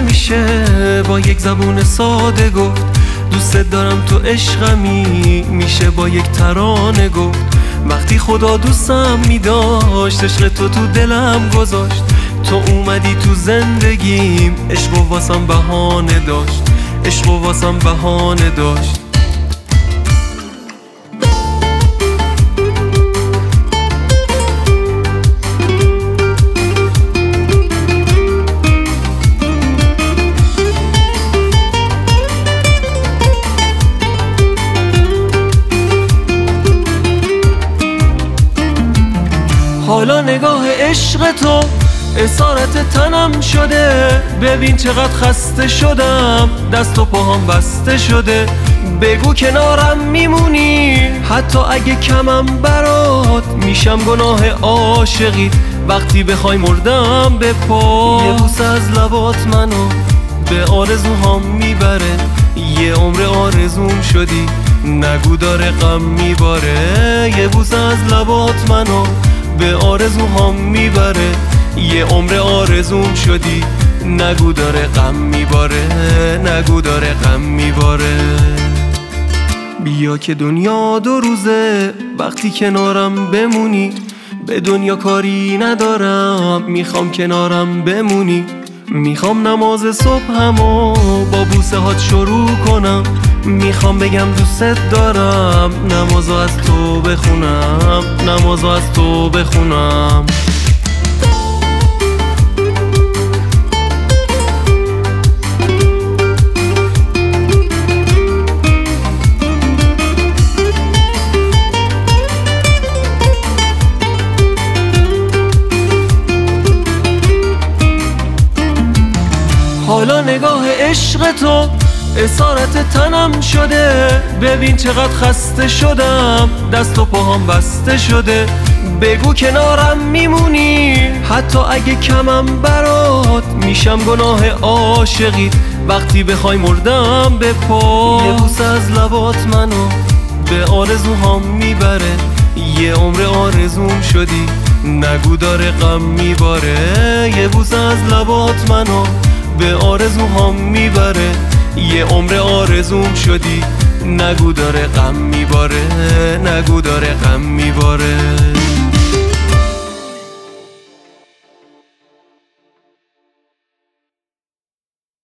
میشه با یک زبون ساده گفت. دوست دارم تو عشقمی میشه با یک ترانه گفت. وقتی خدا دوستم میداشت عشق تو تو دلم گذاشت. تو اومدی تو زندگیم عشق و واسم بهانه داشت. عشق و واسم بهانه داشت. حالا نگاه عشق تو اسارت تنم شده. ببین چقدر خسته شدم دست و پاهم بسته شده. بگو کنارم میمونی؟ حتی اگه کمم برات میشم گناه عاشقی. وقتی بخوای مردم به پا یه از لبات منو به آرزوهام می‌بره. یه عمر آرزوم شدی نگو داره غم میباره. یه بوس از لبات منو به آرزوهام می‌بره. یه عمر آرزوم شدی نگو داره غم میباره نگو داره غم میباره. بیا که دنیا دو روزه وقتی کنارم بمونی. به دنیا کاری ندارم می‌خوام کنارم بمونی. می‌خوام نماز صبح همو با بوسه هات شروع کنم. می‌خوام بگم دوست دارم. نمازو از تو بخونم. نمازو از تو بخونم. حالا نگاه عشق تو اسارت تنم شده. ببین چقدر خسته شدم دست و پاهم بسته شده. بگو کنارم میمونی حتی اگه کمم برات. میشم گناه عاشقی وقتی بخوای مردم به پا یه بوس از لبات منو به آرزوهام می‌بره. یه عمر آرزوم شدی نگو داره غم میباره. یه بوس از لبات منو به آرزوهام می‌بره. یه عمر آرزوم شدی نگو داره غم میباره نگو داره غم میباره.